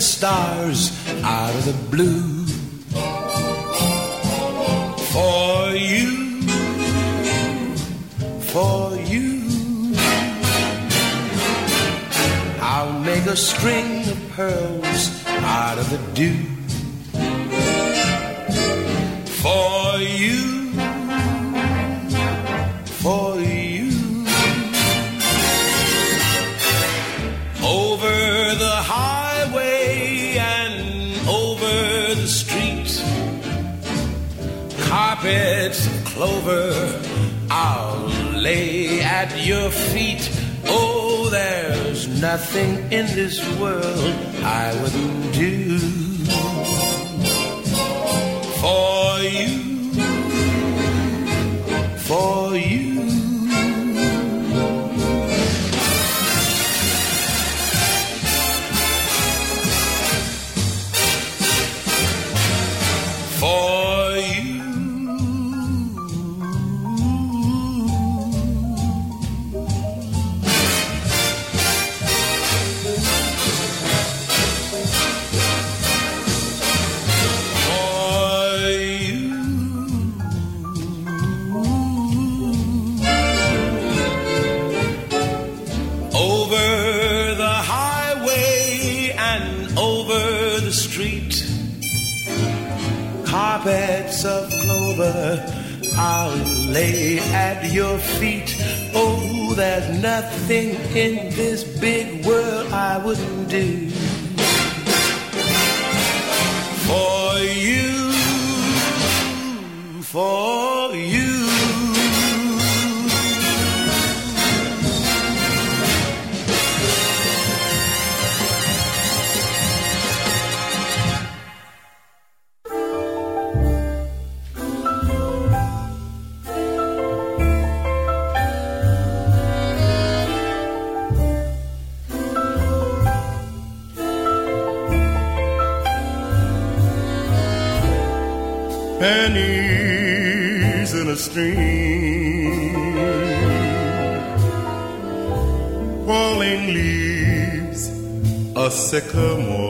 and stars out of the blue for you, for you. I'll make a string of pearls out of the dew. over, I'll lay at your feet. Oh, there's nothing in this world I wouldn't do for you, for you. my of clover I'll lay at your feet. Oh, there's nothing in this big world I wouldn't do. For you, for pennies in a stream, falling leaves, a sycamore.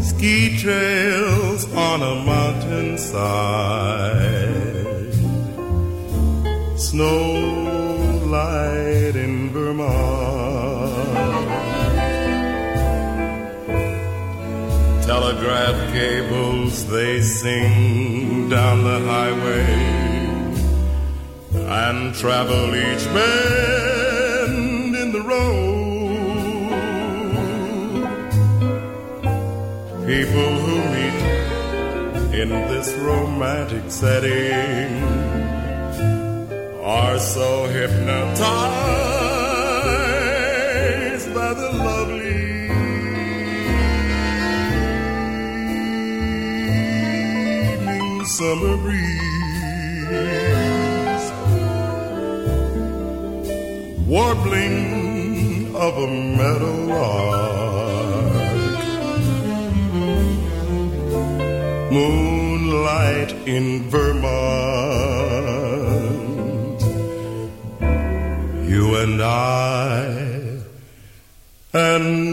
ski trails on a mountainside, snow light in Vermont, telegraph cables they sing down the highway and travel each day. romantic setting are so hypnotized by the lovely evening summer breeze. Warbling of a meadow lark. in Vermont. You and I and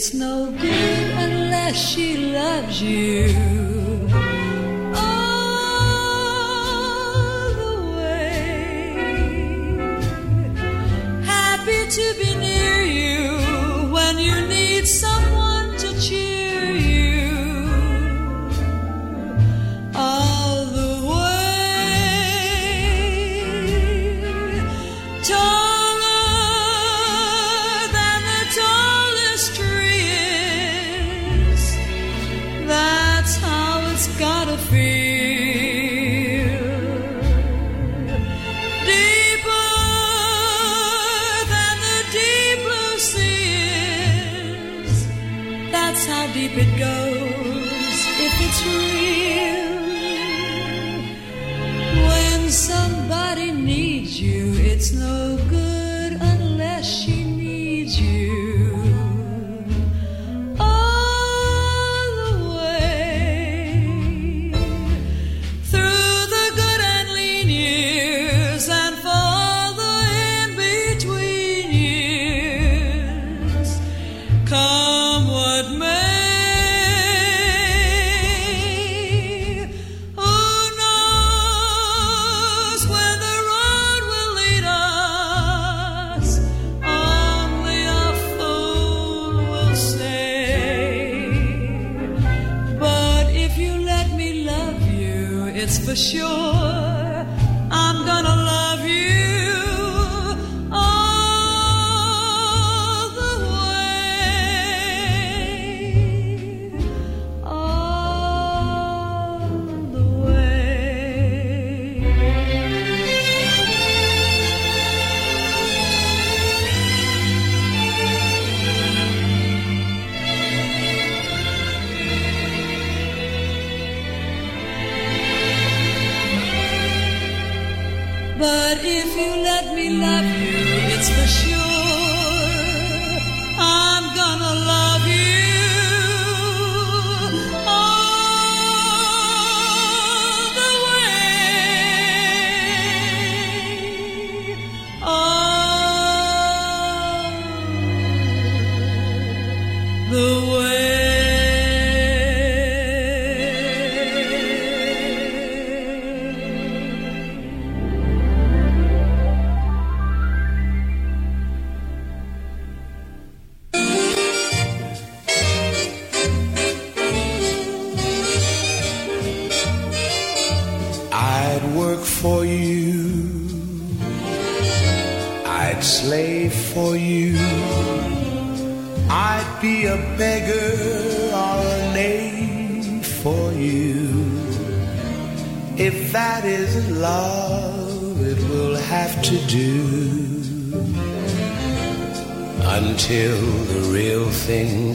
It's no good unless she loves you.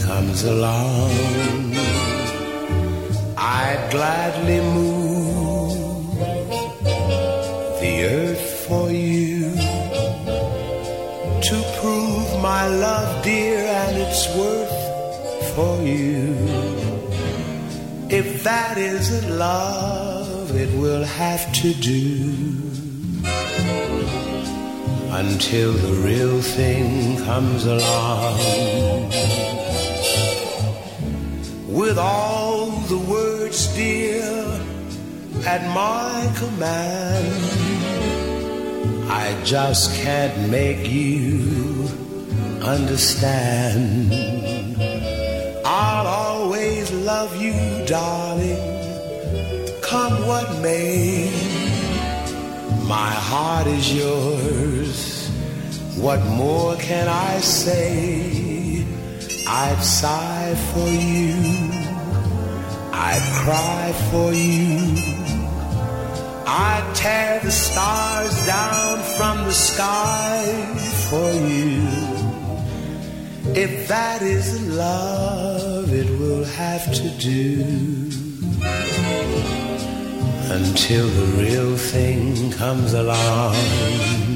Comes along. I'd gladly move the earth for you to prove my love, dear, and its worth for you. If that isn't love, it will have to do until the real thing comes along. With all the words, dear, at my command, I just can't make you understand. I'll always love you, darling, come what may. My heart is yours. What more can I say? I'd sigh for you. I'd cry for you. I'd tear the stars down from the sky for you. If that isn't love, it will have to do until the real thing comes along.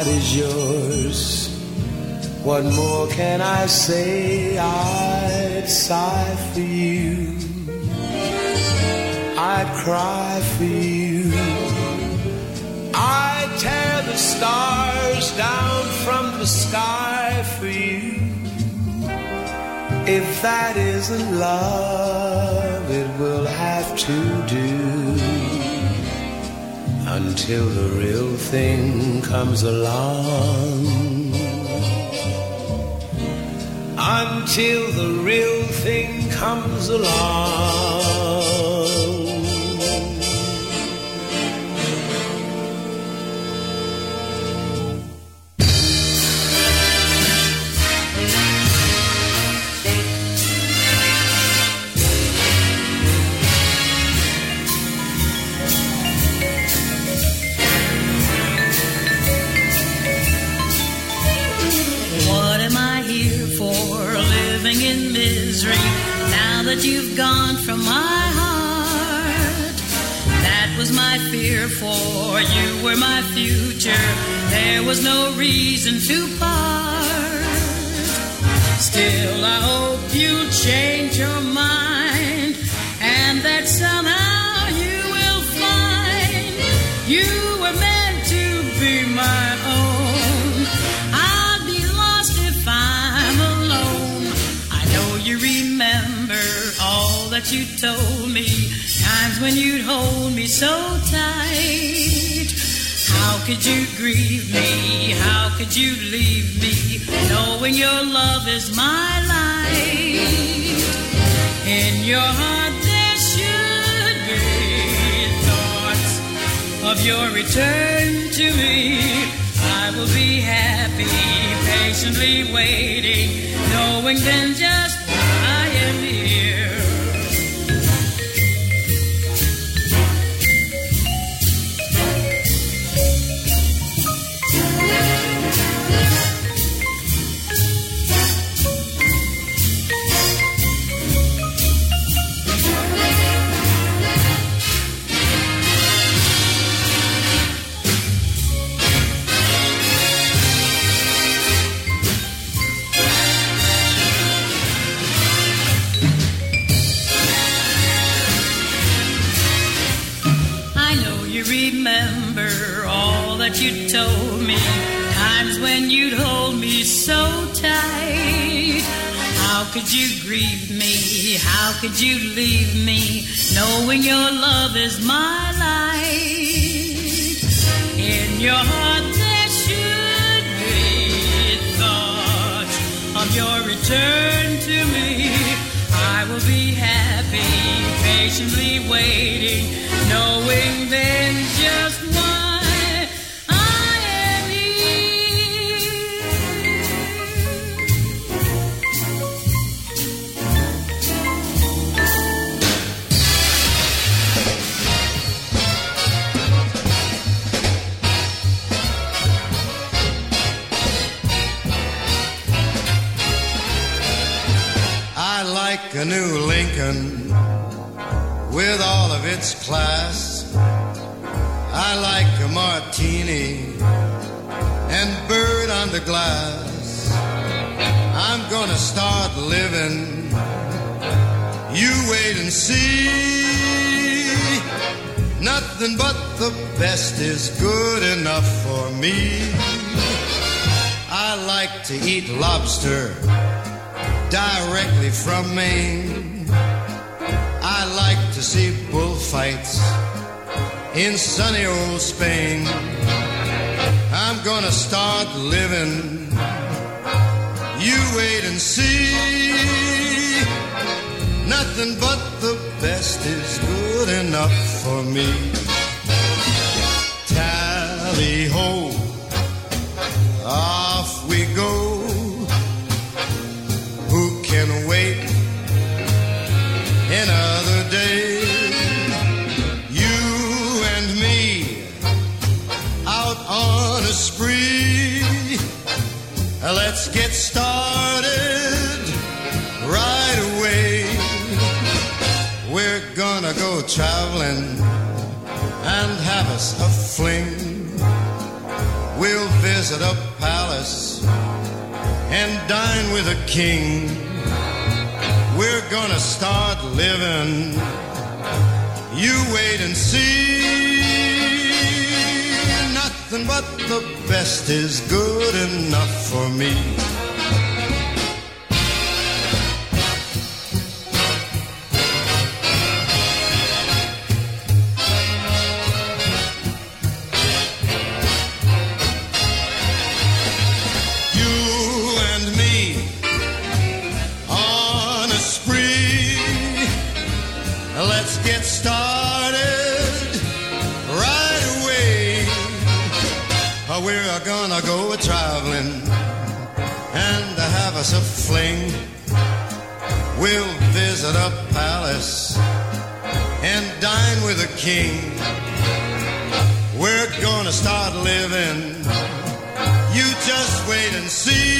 Heart is yours. What more can I say? I'd sigh for you. I'd cry for you. I'd tear the stars down from the sky for you. If that isn't love, it will have to do until the real thing comes along. Until the real thing comes along. Misery now that you've gone from my heart. That was my fear for you were my future. There was no reason to part. Still, I hope you'll change your mind and that somehow you will find you you told me, times when you'd hold me so tight. How could you grieve me? How could you leave me? Knowing your love is my life. In your heart there should be thoughts of your return to me. I will be happy, patiently waiting, knowing then just I am here. You grieve me? How could you leave me? Knowing your love is my life. In your heart there should be thoughts of your return to me. I will be happy, patiently waiting, knowing living. You wait and see. Nothing but the best is good enough for me. I like to eat lobster directly from Maine. I like to see bullfights in sunny old Spain. I'm gonna start living. You wait and see. Nothing but the best is good enough for me. King we're gonna start living. You wait and see. Nothing but the best is good enough for me. Us a fling. We'll visit a palace and dine with a king. We're gonna start living. You just wait and see.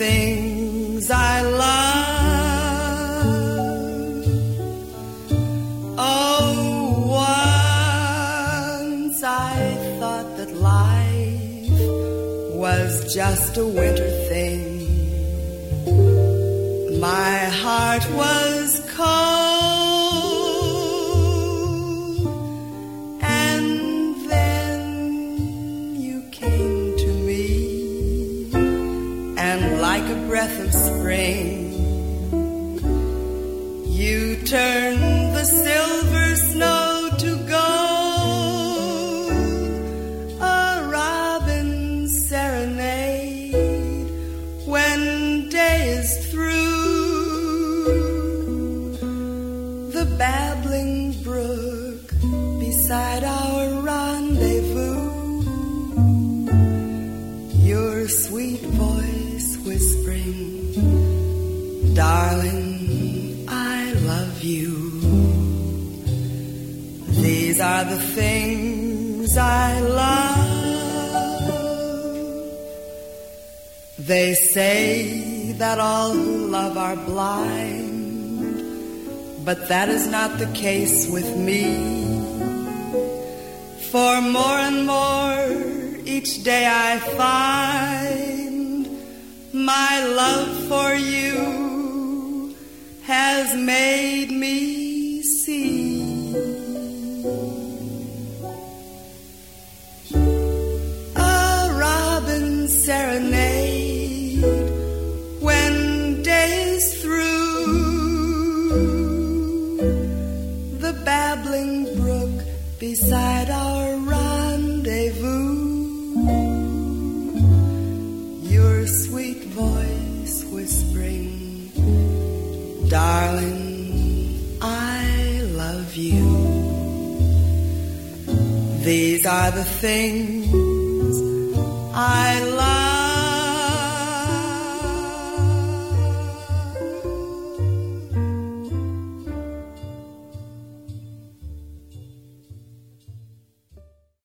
things I love. Oh, once I thought that life was just a winter thing. My heart was cold. Breath of spring, you turned whispering, darling, I love you. These are the things I love. They say that all who love are blind, but that is not the case with me. For more and more each day I find my love for you has made me These